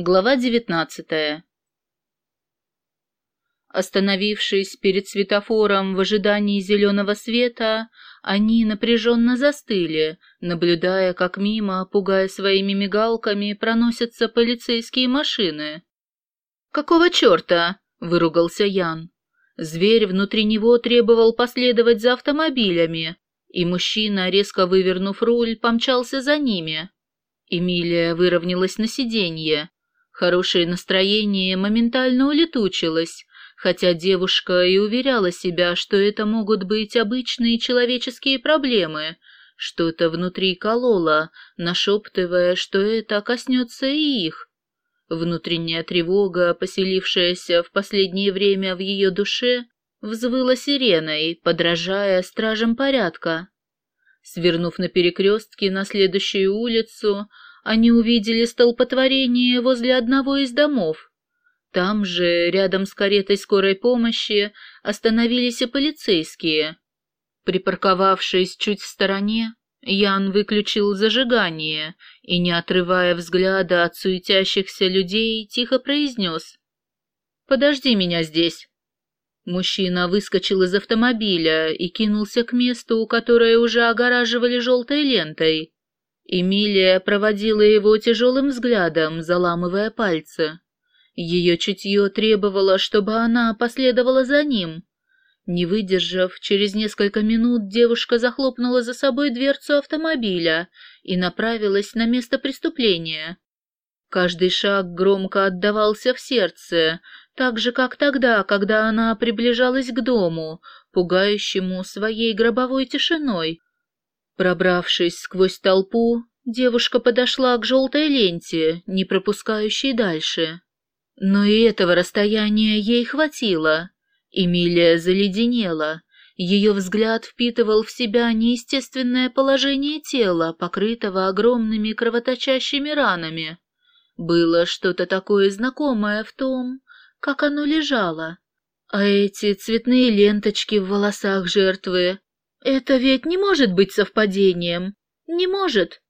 Глава девятнадцатая Остановившись перед светофором в ожидании зеленого света, они напряженно застыли, наблюдая, как мимо, пугая своими мигалками, проносятся полицейские машины. «Какого черта?» — выругался Ян. Зверь внутри него требовал последовать за автомобилями, и мужчина, резко вывернув руль, помчался за ними. Эмилия выровнялась на сиденье, Хорошее настроение моментально улетучилось, хотя девушка и уверяла себя, что это могут быть обычные человеческие проблемы. Что-то внутри кололо, нашептывая, что это коснется и их. Внутренняя тревога, поселившаяся в последнее время в ее душе, взвыла сиреной, подражая стражам порядка. Свернув на перекрестке на следующую улицу, они увидели столпотворение возле одного из домов. Там же, рядом с каретой скорой помощи, остановились и полицейские. Припарковавшись чуть в стороне, Ян выключил зажигание и, не отрывая взгляда от суетящихся людей, тихо произнес «Подожди меня здесь». Мужчина выскочил из автомобиля и кинулся к месту, которое уже огораживали желтой лентой. Эмилия проводила его тяжелым взглядом, заламывая пальцы. Ее чутье требовало, чтобы она последовала за ним. Не выдержав, через несколько минут девушка захлопнула за собой дверцу автомобиля и направилась на место преступления. Каждый шаг громко отдавался в сердце, так же, как тогда, когда она приближалась к дому, пугающему своей гробовой тишиной, Пробравшись сквозь толпу, девушка подошла к желтой ленте, не пропускающей дальше. Но и этого расстояния ей хватило. Эмилия заледенела. Ее взгляд впитывал в себя неестественное положение тела, покрытого огромными кровоточащими ранами. Было что-то такое знакомое в том, как оно лежало. А эти цветные ленточки в волосах жертвы, это ведь не может быть совпадением. Не может.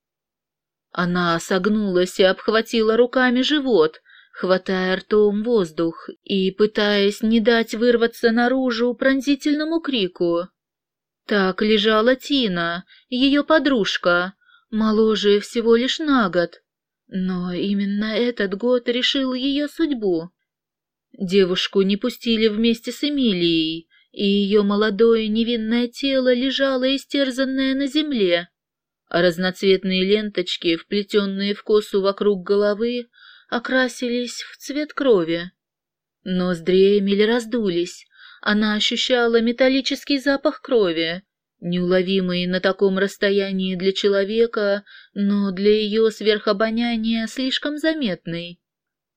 Она согнулась и обхватила руками живот, хватая ртом воздух и пытаясь не дать вырваться наружу пронзительному крику. Так лежала Тина, ее подружка, моложе всего лишь на год. Но именно этот год решил ее судьбу. Девушку не пустили вместе с Эмилией, и ее молодое невинное тело лежало истерзанное на земле, а разноцветные ленточки, вплетенные в косу вокруг головы, окрасились в цвет крови. Ноздри Эмили раздулись, она ощущала металлический запах крови, неуловимый на таком расстоянии для человека, но для ее сверхобоняния слишком заметный.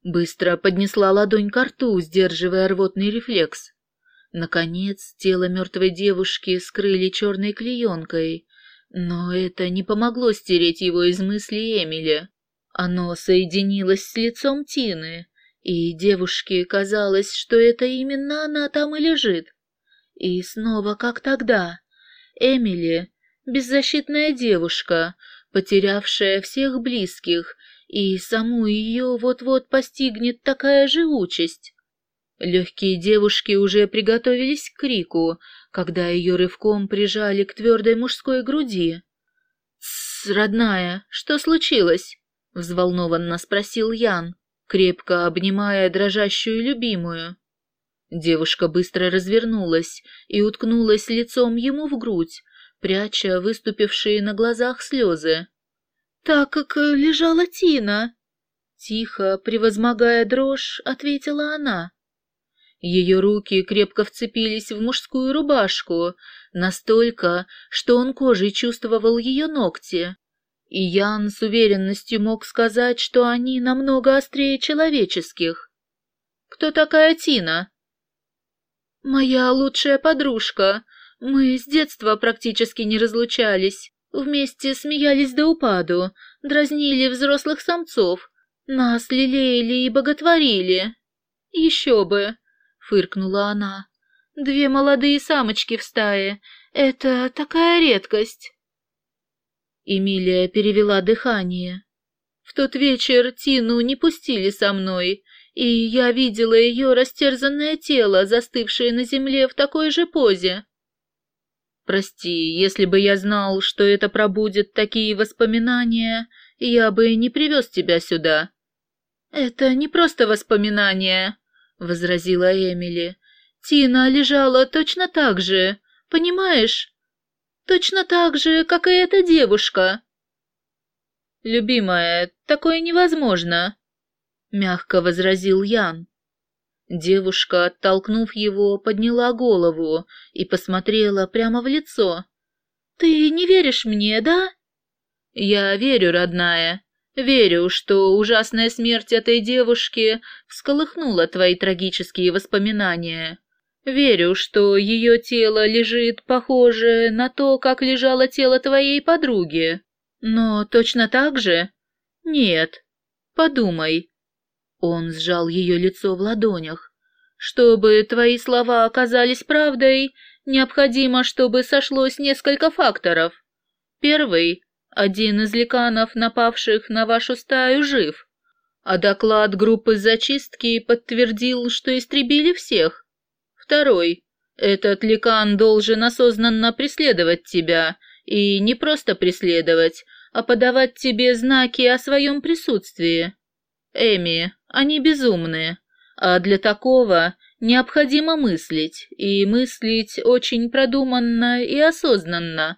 Быстро поднесла ладонь к рту, сдерживая рвотный рефлекс. Наконец, тело мертвой девушки скрыли черной клеенкой, но это не помогло стереть его из мысли Эмили. Оно соединилось с лицом Тины, и девушке казалось, что это именно она там и лежит. И снова, как тогда, Эмили, беззащитная девушка, потерявшая всех близких, и саму ее вот-вот постигнет такая же участь. Легкие девушки уже приготовились к крику, когда ее рывком прижали к твердой мужской груди. «Тссс, родная, что случилось?» — взволнованно спросил Ян, крепко обнимая дрожащую любимую. Девушка быстро развернулась и уткнулась лицом ему в грудь, пряча выступившие на глазах слезы. «Так как лежала Тина!» Тихо, превозмогая дрожь, ответила она. Ее руки крепко вцепились в мужскую рубашку, настолько, что он кожей чувствовал ее ногти. И Ян с уверенностью мог сказать, что они намного острее человеческих. «Кто такая Тина?» «Моя лучшая подружка. Мы с детства практически не разлучались. Вместе смеялись до упаду, дразнили взрослых самцов, нас лелеяли и боготворили. Еще бы!» Фыркнула она. «Две молодые самочки в стае. Это такая редкость!» Эмилия перевела дыхание. В тот вечер Тину не пустили со мной, и я видела ее растерзанное тело, застывшее на земле в такой же позе. Прости, если бы я знал, что это пробудет такие воспоминания, я бы не привез тебя сюда. Это не просто воспоминания, возразила Эмили. Тина лежала точно так же, понимаешь? Точно так же, как и эта девушка. Любимая, такое невозможно, мягко возразил Ян. Девушка, оттолкнув его, подняла голову и посмотрела прямо в лицо. «Ты не веришь мне, да?» «Я верю, родная. Верю, что ужасная смерть этой девушки всколыхнула твои трагические воспоминания. Верю, что ее тело лежит похоже на то, как лежало тело твоей подруги. Но точно так же? Нет. Подумай, он сжал ее лицо в ладонях. «Чтобы твои слова оказались правдой, необходимо, чтобы сошлось несколько факторов. Первый — один из ликанов, напавших на вашу стаю, жив, а доклад группы зачистки подтвердил, что истребили всех. Второй — этот ликан должен осознанно преследовать тебя, и не просто преследовать, а подавать тебе знаки о своем присутствии. Эми, они безумные, а для такого необходимо мыслить, и мыслить очень продуманно и осознанно.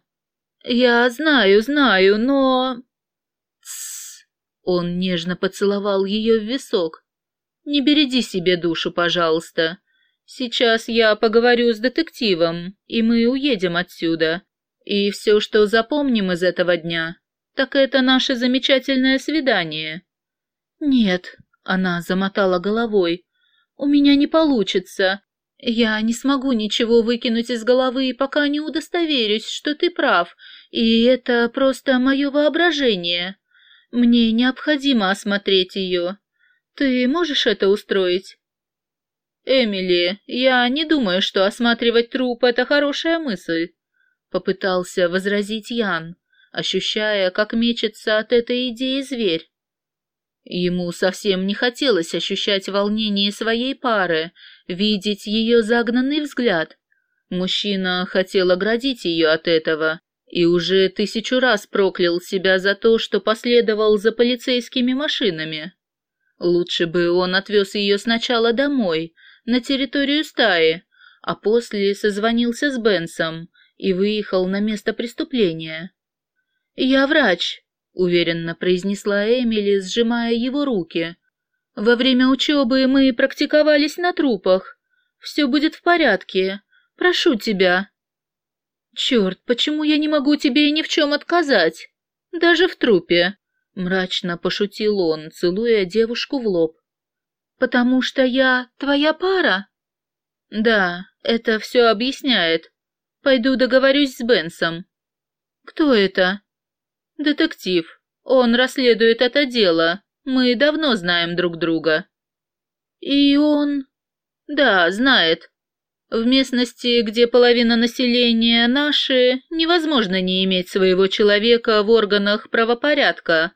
Я знаю, знаю, но... Тссс. Он нежно поцеловал ее в висок. Не береди себе душу, пожалуйста. Сейчас я поговорю с детективом, и мы уедем отсюда. И все, что запомним из этого дня, так это наше замечательное свидание. Нет, она замотала головой. «У меня не получится. Я не смогу ничего выкинуть из головы, пока не удостоверюсь, что ты прав, и это просто мое воображение. Мне необходимо осмотреть ее. Ты можешь это устроить?» «Эмили, я не думаю, что осматривать труп — это хорошая мысль», — попытался возразить Ян, ощущая, как мечется от этой идеи зверь. Ему совсем не хотелось ощущать волнение своей пары, видеть ее загнанный взгляд. Мужчина хотел оградить ее от этого и уже тысячу раз проклял себя за то, что последовал за полицейскими машинами. Лучше бы он отвез ее сначала домой, на территорию стаи, а после созвонился с Бенсом и выехал на место преступления. «Я врач», — уверенно произнесла Эмили, сжимая его руки. «Во время учебы мы практиковались на трупах. Все будет в порядке. Прошу тебя». «Черт, почему я не могу тебе ни в чем отказать? Даже в трупе», — мрачно пошутил он, целуя девушку в лоб. «Потому что я твоя пара?» «Да, это все объясняет. Пойду договорюсь с Бенсом». «Кто это?» «Детектив. Он расследует это дело. Мы давно знаем друг друга». «И он...» «Да, знает. В местности, где половина населения наши, невозможно не иметь своего человека в органах правопорядка».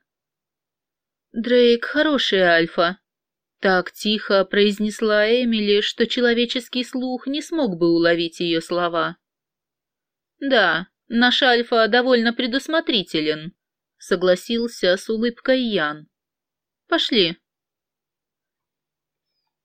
«Дрейк хороший Альфа», — так тихо произнесла Эмили, что человеческий слух не смог бы уловить ее слова. «Да, наш Альфа довольно предусмотрителен», — согласился с улыбкой Ян. «Пошли».